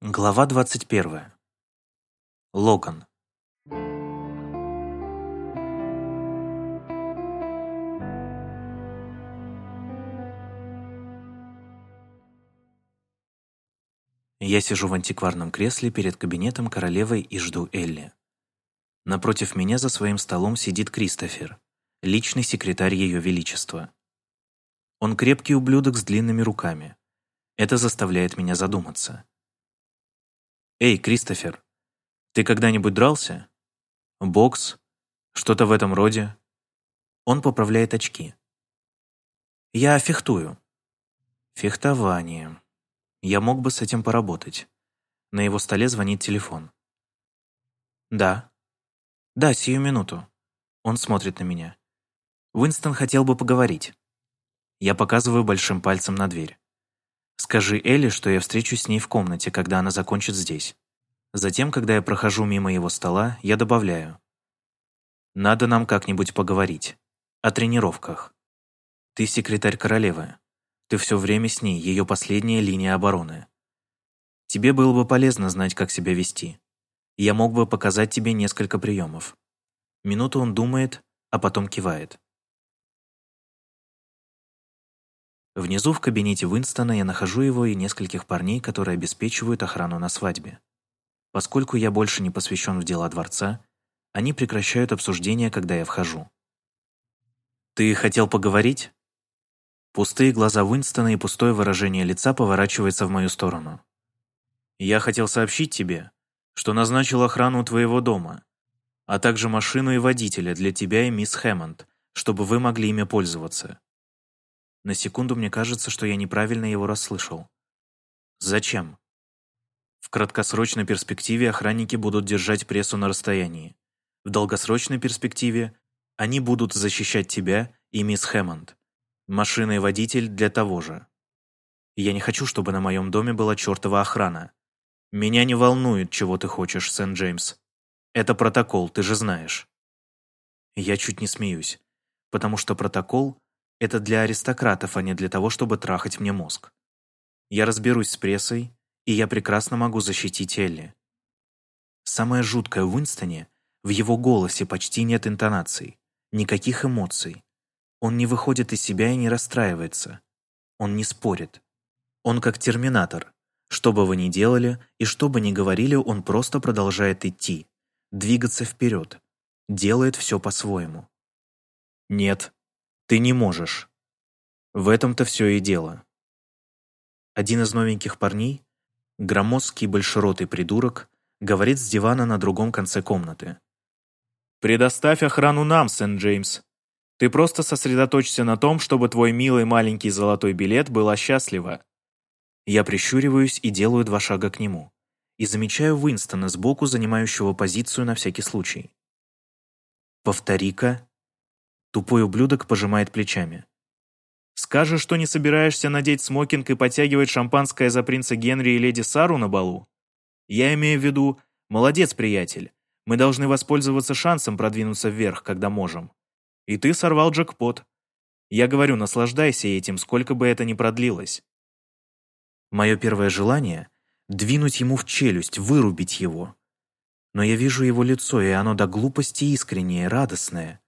Глава 21. Логан. Я сижу в антикварном кресле перед кабинетом королевы и жду Элли. Напротив меня за своим столом сидит Кристофер, личный секретарь Ее Величества. Он крепкий ублюдок с длинными руками. Это заставляет меня задуматься. «Эй, Кристофер, ты когда-нибудь дрался? Бокс? Что-то в этом роде?» Он поправляет очки. «Я фехтую». «Фехтование. Я мог бы с этим поработать». На его столе звонит телефон. «Да». «Да, сию минуту». Он смотрит на меня. Уинстон хотел бы поговорить. Я показываю большим пальцем на дверь. Скажи Элли, что я встречусь с ней в комнате, когда она закончит здесь. Затем, когда я прохожу мимо его стола, я добавляю. Надо нам как-нибудь поговорить. О тренировках. Ты секретарь королевы. Ты все время с ней, ее последняя линия обороны. Тебе было бы полезно знать, как себя вести. Я мог бы показать тебе несколько приемов. Минуту он думает, а потом кивает. Внизу в кабинете Уинстона я нахожу его и нескольких парней, которые обеспечивают охрану на свадьбе. Поскольку я больше не посвящен в дела дворца, они прекращают обсуждение, когда я вхожу. «Ты хотел поговорить?» Пустые глаза Уинстона и пустое выражение лица поворачиваются в мою сторону. «Я хотел сообщить тебе, что назначил охрану твоего дома, а также машину и водителя для тебя и мисс Хэммонд, чтобы вы могли ими пользоваться. На секунду мне кажется, что я неправильно его расслышал. Зачем? В краткосрочной перспективе охранники будут держать прессу на расстоянии. В долгосрочной перспективе они будут защищать тебя и мисс Хэммонд. Машина и водитель для того же. Я не хочу, чтобы на моем доме была чертова охрана. Меня не волнует, чего ты хочешь, Сент-Джеймс. Это протокол, ты же знаешь. Я чуть не смеюсь, потому что протокол это для аристократов, а не для того, чтобы трахать мне мозг. Я разберусь с прессой, и я прекрасно могу защитить Элли. Самое жуткое в Уинстоне — в его голосе почти нет интонаций, никаких эмоций. Он не выходит из себя и не расстраивается. Он не спорит. Он как терминатор. Что бы вы ни делали и что бы ни говорили, он просто продолжает идти, двигаться вперед, делает все по-своему. Нет, ты не можешь. В этом-то все и дело. Один из новеньких парней, громоздкий большеротый придурок, говорит с дивана на другом конце комнаты. «Предоставь охрану нам, Сент-Джеймс. Ты просто сосредоточься на том, чтобы твой милый маленький золотой билет была счастлива». Я прищуриваюсь и делаю два шага к нему. И замечаю Уинстона сбоку, занимающего позицию на всякий случай. «Повтори-ка», Тупой ублюдок пожимает плечами. «Скажешь, что не собираешься надеть смокинг и подтягивать шампанское за принца Генри и леди Сару на балу? Я имею в виду, молодец, приятель. Мы должны воспользоваться шансом продвинуться вверх, когда можем. И ты сорвал джекпот. Я говорю, наслаждайся этим, сколько бы это ни продлилось. Мое первое желание — двинуть ему в челюсть, вырубить его. Но я вижу его лицо, и оно до глупости искреннее, радостное.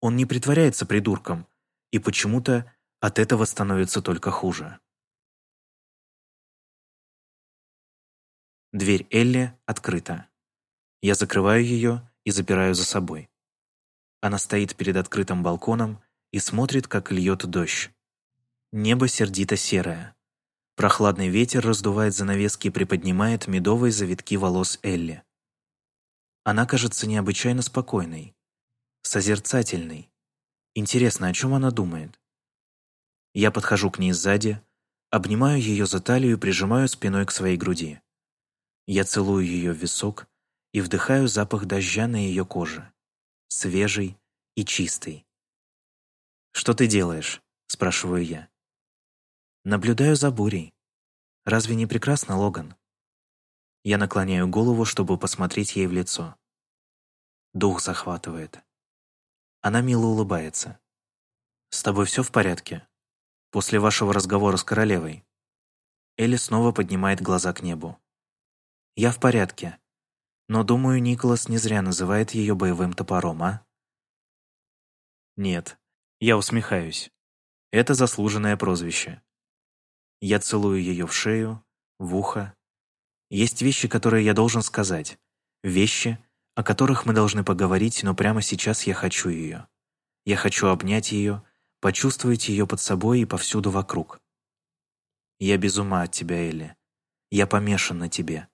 Он не притворяется придурком, и почему-то от этого становится только хуже. Дверь Элли открыта. Я закрываю ее и запираю за собой. Она стоит перед открытым балконом и смотрит, как льет дождь. Небо сердито серое. Прохладный ветер раздувает занавески и приподнимает медовые завитки волос Элли. Она кажется необычайно спокойной созерцательный. Интересно, о чем она думает? Я подхожу к ней сзади, обнимаю ее за талию и прижимаю спиной к своей груди. Я целую ее в висок и вдыхаю запах дождя на ее коже, свежий и чистый. «Что ты делаешь?» — спрашиваю я. «Наблюдаю за бурей. Разве не прекрасно, Логан?» Я наклоняю голову, чтобы посмотреть ей в лицо. Дух захватывает. Она мило улыбается. «С тобой все в порядке? После вашего разговора с королевой?» Элли снова поднимает глаза к небу. Я в порядке. Но, думаю, Николас не зря называет ее боевым топором, а? Нет. Я усмехаюсь. Это заслуженное прозвище. Я целую ее в шею, в ухо. Есть вещи, которые я должен сказать. Вещи, о которых мы должны поговорить, но прямо сейчас я хочу ее. Я хочу обнять ее, почувствовать ее под собой и повсюду вокруг. Я без ума от тебя, Элли. Я помешан на тебе.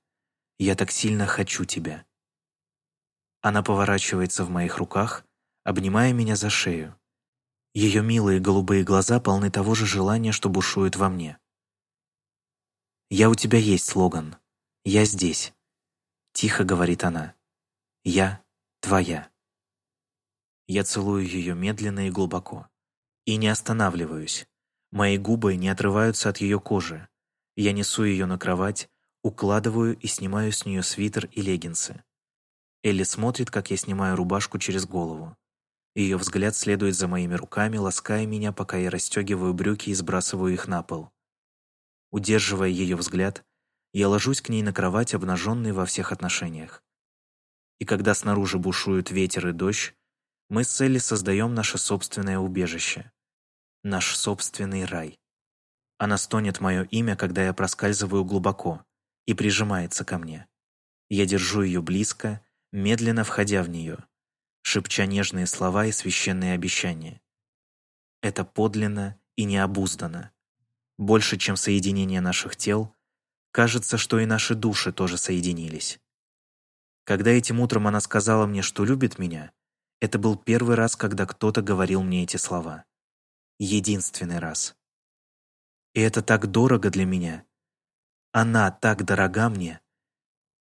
Я так сильно хочу тебя. Она поворачивается в моих руках, обнимая меня за шею. Ее милые голубые глаза полны того же желания, что бушует во мне. «Я у тебя есть, Логан. Я здесь», — тихо говорит она. «Я твоя». Я целую ее медленно и глубоко. И не останавливаюсь. Мои губы не отрываются от ее кожи. Я несу ее на кровать, укладываю и снимаю с нее свитер и леггинсы. Элли смотрит, как я снимаю рубашку через голову. Ее взгляд следует за моими руками, лаская меня, пока я расстегиваю брюки и сбрасываю их на пол. Удерживая ее взгляд, я ложусь к ней на кровать, обнаженный во всех отношениях. И когда снаружи бушуют ветер и дождь, мы с Элли создаем наше собственное убежище. Наш собственный рай. Она стонет мое имя, когда я проскальзываю глубоко, и прижимается ко мне. Я держу ее близко, медленно входя в нее, шепча нежные слова и священные обещания. Это подлинно и необуздано. Больше, чем соединение наших тел, кажется, что и наши души тоже соединились. Когда этим утром она сказала мне, что любит меня, это был первый раз, когда кто-то говорил мне эти слова. Единственный раз. И это так дорого для меня. Она так дорога мне.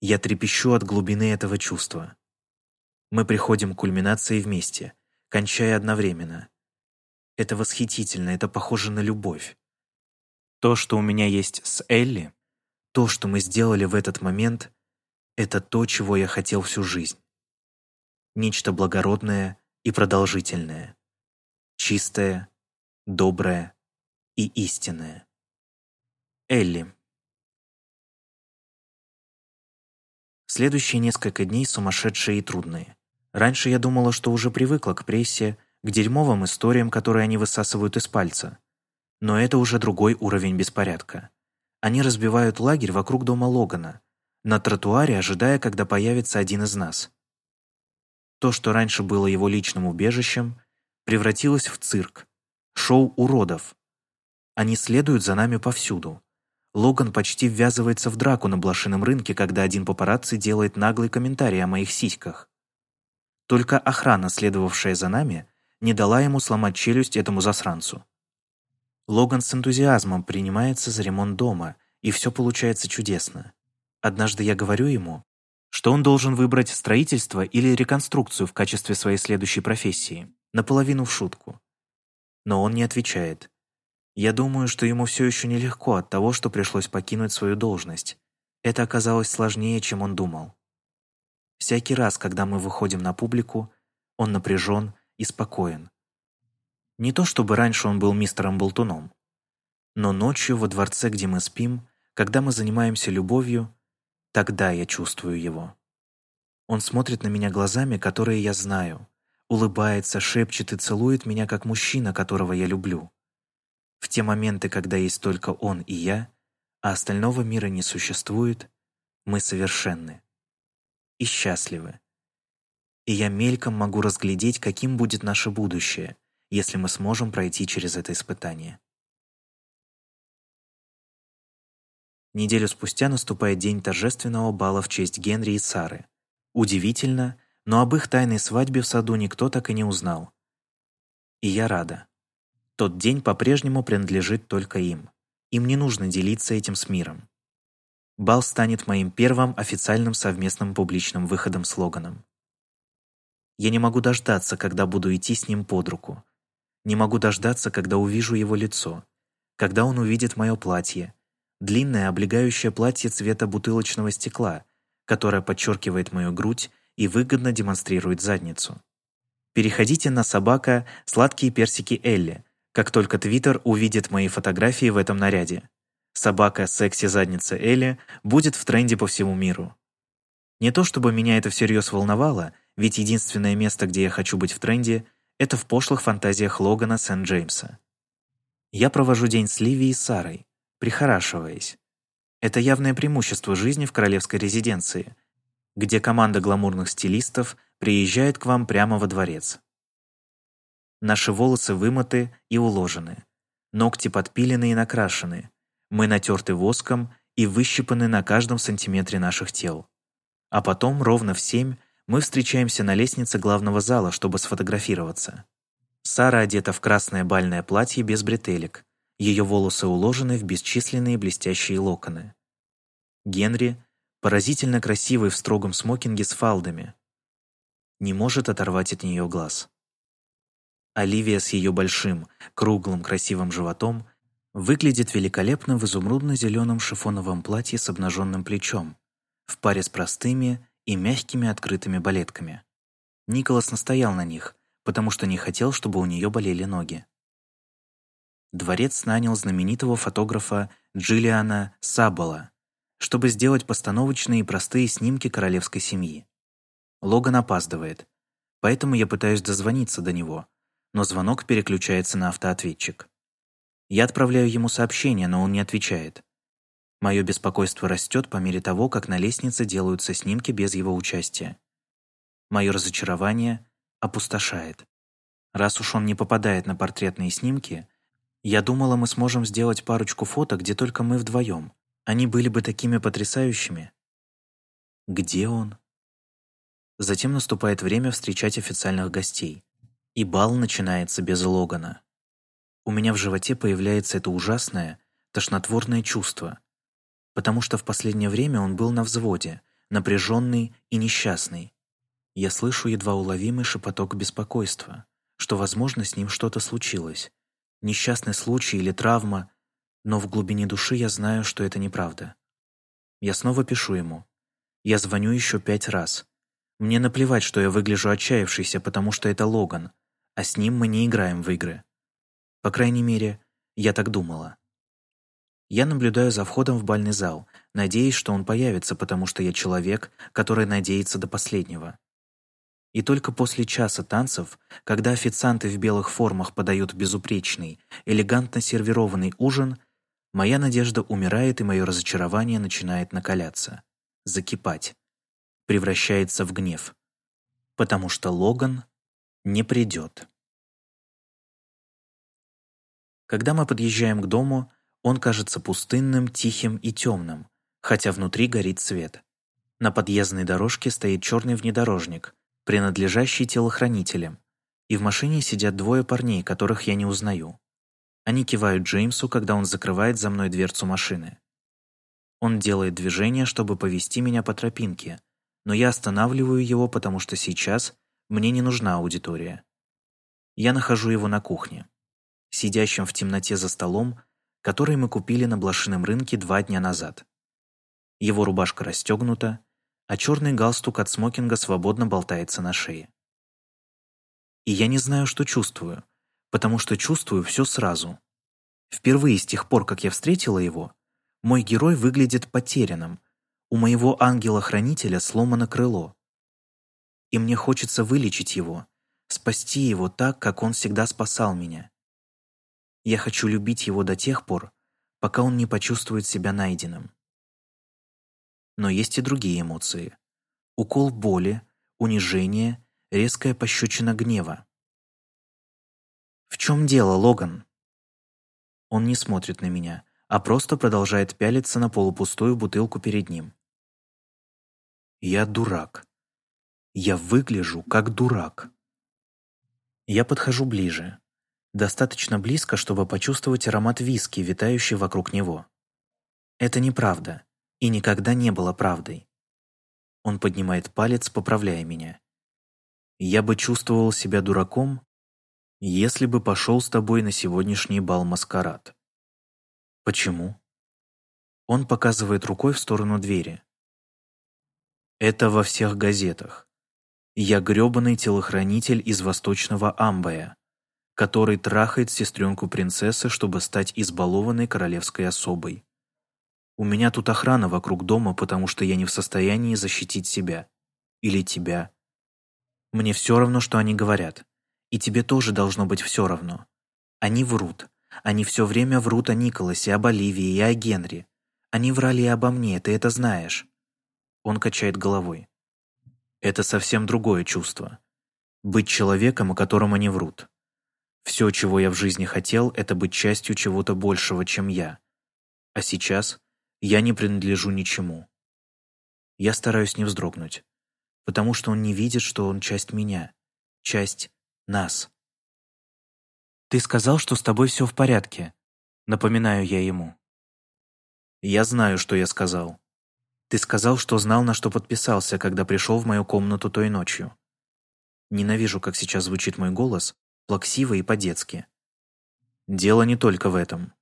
Я трепещу от глубины этого чувства. Мы приходим к кульминации вместе, кончая одновременно. Это восхитительно, это похоже на любовь. То, что у меня есть с Элли, то, что мы сделали в этот момент, это то, чего я хотел всю жизнь нечто благородное и продолжительное, чистое, доброе и истинное. Элли. Следующие несколько дней сумасшедшие и трудные. Раньше я думала, что уже привыкла к прессе, к дерьмовым историям, которые они высасывают из пальца. Но это уже другой уровень беспорядка. Они разбивают лагерь вокруг дома Логана, на тротуаре, ожидая, когда появится один из нас. То, что раньше было его личным убежищем, превратилось в цирк, шоу уродов. Они следуют за нами повсюду. Логан почти ввязывается в драку на блошином рынке, когда один папарацци делает наглый комментарий о моих сиськах. Только охрана, следовавшая за нами, не дала ему сломать челюсть этому засранцу. Логан с энтузиазмом принимается за ремонт дома, и все получается чудесно. Однажды я говорю ему, что он должен выбрать строительство или реконструкцию в качестве своей следующей профессии, наполовину в шутку. Но он не отвечает. Я думаю, что ему все еще нелегко от того, что пришлось покинуть свою должность. Это оказалось сложнее, чем он думал. Всякий раз, когда мы выходим на публику, он напряжен и спокоен. Не то чтобы раньше он был мистером Болтуном, но ночью во дворце, где мы спим, когда мы занимаемся любовью, Тогда я чувствую его. Он смотрит на меня глазами, которые я знаю, улыбается, шепчет и целует меня, как мужчина, которого я люблю. В те моменты, когда есть только он и я, а остального мира не существует, мы совершенны и счастливы. И я мельком могу разглядеть, каким будет наше будущее, если мы сможем пройти через это испытание. Неделю спустя наступает день торжественного бала в честь Генри и Сары. Удивительно, но об их тайной свадьбе в саду никто так и не узнал. И я рада. Тот день по-прежнему принадлежит только им. Им не нужно делиться этим с миром. Бал станет моим первым официальным совместным публичным выходом с Логаном. Я не могу дождаться, когда буду идти с ним под руку. Не могу дождаться, когда увижу его лицо, когда он увидит мое платье, длинное облегающее платье цвета бутылочного стекла, которое подчеркивает мою грудь и выгодно демонстрирует задницу. Переходите на собака «Сладкие персики Элли», как только Твиттер увидит мои фотографии в этом наряде. Собака «Секси-задница Элли» будет в тренде по всему миру. Не то чтобы меня это всерьез волновало, ведь единственное место, где я хочу быть в тренде, это в пошлых фантазиях Логана Сент-Джеймса. Я провожу день с Ливией и Сарой, прихорашиваясь. Это явное преимущество жизни в королевской резиденции, где команда гламурных стилистов приезжает к вам прямо во дворец. Наши волосы вымыты и уложены, ногти подпилены и накрашены, мы натерты воском и выщипаны на каждом сантиметре наших тел. А потом, ровно в семь, мы встречаемся на лестнице главного зала, чтобы сфотографироваться. Сара одета в красное бальное платье без бретелек, ее волосы уложены в бесчисленные блестящие локоны. Генри, поразительно красивый в строгом смокинге с фалдами, не может оторвать от нее глаз. Оливия с ее большим, круглым, красивым животом выглядит великолепно в изумрудно-зеленом шифоновом платье с обнаженным плечом, в паре с простыми и мягкими открытыми балетками. Николас настоял на них, потому что не хотел, чтобы у нее болели ноги. Дворец нанял знаменитого фотографа Джиллиана Саббала, чтобы сделать постановочные и простые снимки королевской семьи. Логан опаздывает, поэтому я пытаюсь дозвониться до него, но звонок переключается на автоответчик. Я отправляю ему сообщение, но он не отвечает. Мое беспокойство растет по мере того, как на лестнице делаются снимки без его участия. Мое разочарование опустошает. Раз уж он не попадает на портретные снимки, я думала, мы сможем сделать парочку фото, где только мы вдвоем. Они были бы такими потрясающими. Где он? Затем наступает время встречать официальных гостей. И бал начинается без Логана. У меня в животе появляется это ужасное, тошнотворное чувство, потому что в последнее время он был на взводе, напряженный и несчастный. Я слышу едва уловимый шепоток беспокойства, что, возможно, с ним что-то случилось, несчастный случай или травма, но в глубине души я знаю, что это неправда. Я снова пишу ему. Я звоню еще пять раз. Мне наплевать, что я выгляжу отчаявшийся, потому что это Логан, а с ним мы не играем в игры. По крайней мере, я так думала. Я наблюдаю за входом в бальный зал, надеясь, что он появится, потому что я человек, который надеется до последнего. И только после часа танцев, когда официанты в белых формах подают безупречный, элегантно сервированный ужин, моя надежда умирает и мое разочарование начинает накаляться, закипать, превращается в гнев. Потому что Логан не придет. Когда мы подъезжаем к дому, он кажется пустынным, тихим и темным, хотя внутри горит свет. На подъездной дорожке стоит черный внедорожник, принадлежащий телохранителям, и в машине сидят двое парней, которых я не узнаю. Они кивают Джеймсу, когда он закрывает за мной дверцу машины. Он делает движение, чтобы повести меня по тропинке, но я останавливаю его, потому что сейчас мне не нужна аудитория. Я нахожу его на кухне, сидящим в темноте за столом, который мы купили на блошином рынке два дня назад. Его рубашка расстегнута, а черный галстук от смокинга свободно болтается на шее. И я не знаю, что чувствую, потому что чувствую все сразу. Впервые с тех пор, как я встретила его, мой герой выглядит потерянным, у моего ангела-хранителя сломано крыло. И мне хочется вылечить его, спасти его так, как он всегда спасал меня. Я хочу любить его до тех пор, пока он не почувствует себя найденным. Но есть и другие эмоции. Укол боли, унижение, резкая пощечина гнева. «В чем дело, Логан?» Он не смотрит на меня, а просто продолжает пялиться на полупустую бутылку перед ним. «Я дурак. Я выгляжу как дурак». Я подхожу ближе, достаточно близко, чтобы почувствовать аромат виски, витающий вокруг него. Это неправда, и никогда не было правдой. Он поднимает палец, поправляя меня. Я бы чувствовал себя дураком, если бы пошел с тобой на сегодняшний бал-маскарад. Почему? Он показывает рукой в сторону двери. Это во всех газетах. Я грёбаный телохранитель из восточного Амбая который трахает сестренку принцессы, чтобы стать избалованной королевской особой. У меня тут охрана вокруг дома, потому что я не в состоянии защитить себя. Или тебя. Мне все равно, что они говорят. И тебе тоже должно быть все равно. Они врут. Они все время врут о Николасе, об Оливии и о Генри. Они врали и обо мне, ты это знаешь. Он качает головой. Это совсем другое чувство. Быть человеком, о котором они врут. Все, чего я в жизни хотел, это быть частью чего-то большего, чем я. А сейчас я не принадлежу ничему. Я стараюсь не вздрогнуть, потому что он не видит, что он часть меня, часть нас. «Ты сказал, что с тобой все в порядке», — напоминаю я ему. «Я знаю, что я сказал. Ты сказал, что знал, на что подписался, когда пришел в мою комнату той ночью. Ненавижу, как сейчас звучит мой голос, плаксиво и по-детски. Дело не только в этом.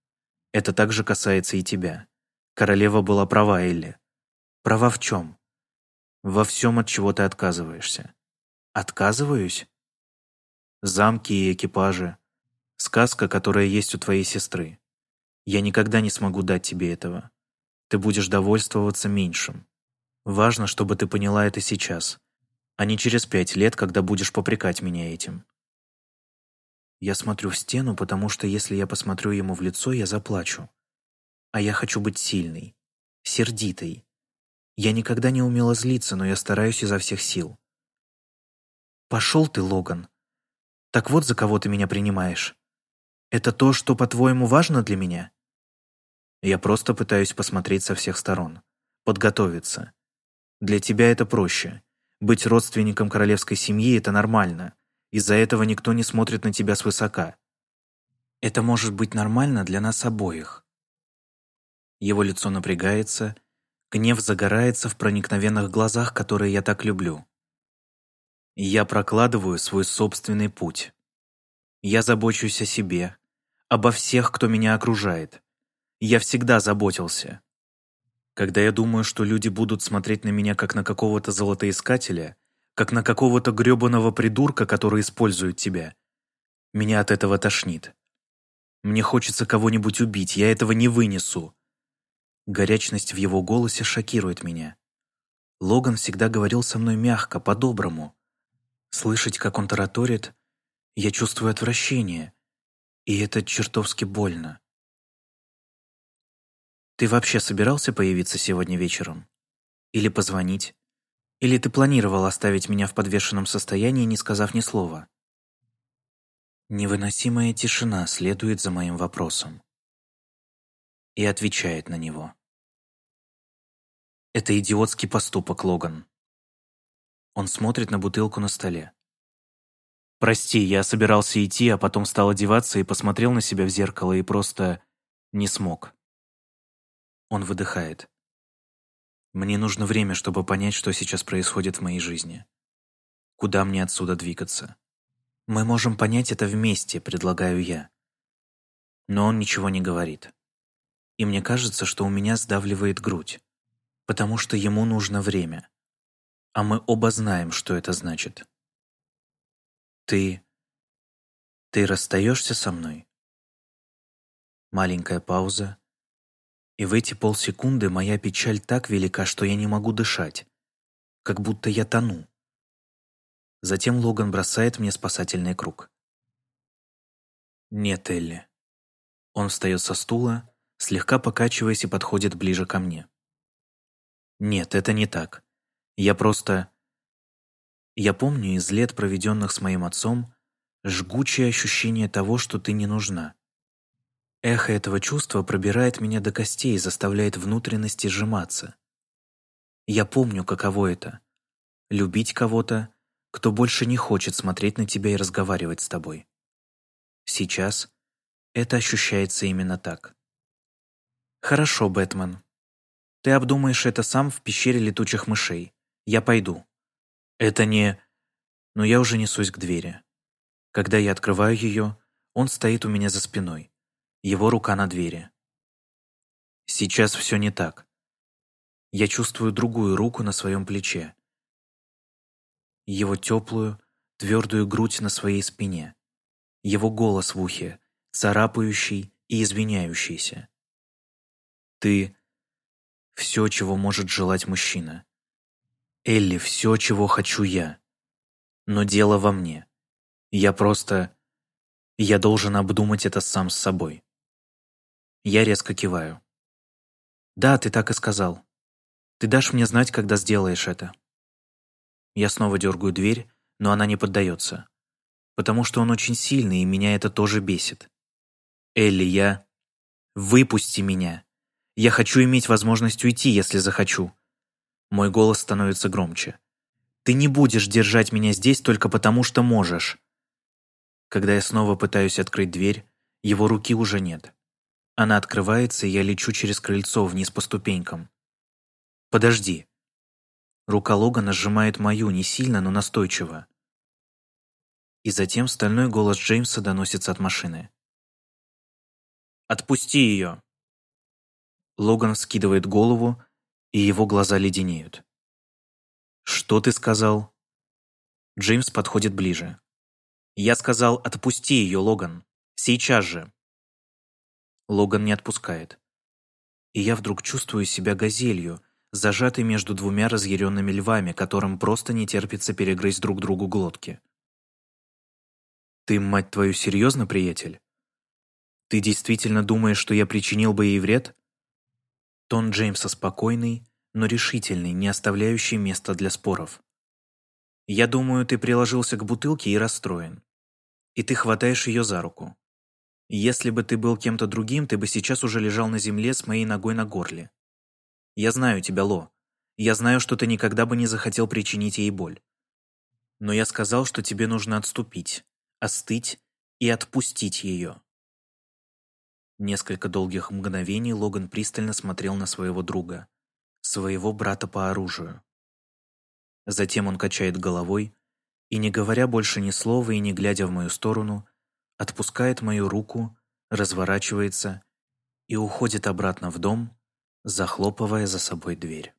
Это также касается и тебя. Королева была права, Элли. Права в чем? Во всем, от чего ты отказываешься. Отказываюсь? Замки и экипажи. Сказка, которая есть у твоей сестры. Я никогда не смогу дать тебе этого. Ты будешь довольствоваться меньшим. Важно, чтобы ты поняла это сейчас, а не через пять лет, когда будешь попрекать меня этим. Я смотрю в стену, потому что если я посмотрю ему в лицо, я заплачу. А я хочу быть сильной, сердитой. Я никогда не умела злиться, но я стараюсь изо всех сил. Пошел ты, Логан. Так вот за кого ты меня принимаешь. Это то, что, по-твоему, важно для меня? Я просто пытаюсь посмотреть со всех сторон, подготовиться. Для тебя это проще. Быть родственником королевской семьи — это нормально. Из-за этого никто не смотрит на тебя свысока. Это может быть нормально для нас обоих. Его лицо напрягается, гнев загорается в проникновенных глазах, которые я так люблю. Я прокладываю свой собственный путь. Я забочусь о себе, обо всех, кто меня окружает. Я всегда заботился. Когда я думаю, что люди будут смотреть на меня как на какого-то золотоискателя, как на какого-то грёбаного придурка, который использует тебя, меня от этого тошнит. Мне хочется кого-нибудь убить, я этого не вынесу. Горячность в его голосе шокирует меня. Логан всегда говорил со мной мягко, по-доброму. Слышать, как он тараторит, я чувствую отвращение, и это чертовски больно. Ты вообще собирался появиться сегодня вечером? Или позвонить? Или ты планировал оставить меня в подвешенном состоянии, не сказав ни слова? Невыносимая тишина следует за моим вопросом и отвечает на него. Это идиотский поступок, Логан. Он смотрит на бутылку на столе. Прости, я собирался идти, а потом стал одеваться и посмотрел на себя в зеркало и просто не смог. Он выдыхает. Мне нужно время, чтобы понять, что сейчас происходит в моей жизни. Куда мне отсюда двигаться? Мы можем понять это вместе, предлагаю я. Но он ничего не говорит и мне кажется, что у меня сдавливает грудь, потому что ему нужно время. А мы оба знаем, что это значит. Ты... ты расстаешься со мной? Маленькая пауза, и в эти полсекунды моя печаль так велика, что я не могу дышать, как будто я тону. Затем Логан бросает мне спасательный круг. «Нет, Элли». Он встает со стула, слегка покачиваясь и подходит ближе ко мне. Нет, это не так. Я просто... Я помню из лет, проведенных с моим отцом, жгучее ощущение того, что ты не нужна. Эхо этого чувства пробирает меня до костей и заставляет внутренности сжиматься. Я помню, каково это — любить кого-то, кто больше не хочет смотреть на тебя и разговаривать с тобой. Сейчас это ощущается именно так. «Хорошо, Бэтмен. Ты обдумаешь это сам в пещере летучих мышей. Я пойду. Это не...» Но я уже несусь к двери. Когда я открываю ее, он стоит у меня за спиной. Его рука на двери. Сейчас все не так. Я чувствую другую руку на своем плече. Его теплую, твердую грудь на своей спине. Его голос в ухе, царапающий и извиняющийся. Ты... Все, чего может желать мужчина. Элли, все, чего хочу я. Но дело во мне. Я просто... Я должен обдумать это сам с собой. Я резко киваю. «Да, ты так и сказал. Ты дашь мне знать, когда сделаешь это». Я снова дергаю дверь, но она не поддается. Потому что он очень сильный, и меня это тоже бесит. «Элли, я...» «Выпусти меня! Я хочу иметь возможность уйти, если захочу!» Мой голос становится громче. «Ты не будешь держать меня здесь только потому, что можешь!» Когда я снова пытаюсь открыть дверь, его руки уже нет. Она открывается, и я лечу через крыльцо вниз по ступенькам. «Подожди». Рука Логана сжимает мою, не сильно, но настойчиво. И затем стальной голос Джеймса доносится от машины. «Отпусти ее!» Логан скидывает голову, и его глаза леденеют. «Что ты сказал?» Джеймс подходит ближе. «Я сказал, отпусти ее, Логан. Сейчас же!» Логан не отпускает. И я вдруг чувствую себя газелью, зажатой между двумя разъяренными львами, которым просто не терпится перегрызть друг другу глотки. «Ты, мать твою, серьезно, приятель? Ты действительно думаешь, что я причинил бы ей вред?» Тон Джеймса спокойный, но решительный, не оставляющий места для споров. «Я думаю, ты приложился к бутылке и расстроен. И ты хватаешь ее за руку. Если бы ты был кем-то другим, ты бы сейчас уже лежал на земле с моей ногой на горле. Я знаю тебя, Ло. Я знаю, что ты никогда бы не захотел причинить ей боль. Но я сказал, что тебе нужно отступить, остыть и отпустить ее. Несколько долгих мгновений Логан пристально смотрел на своего друга, своего брата по оружию. Затем он качает головой и, не говоря больше ни слова и не глядя в мою сторону, отпускает мою руку, разворачивается и уходит обратно в дом, захлопывая за собой дверь.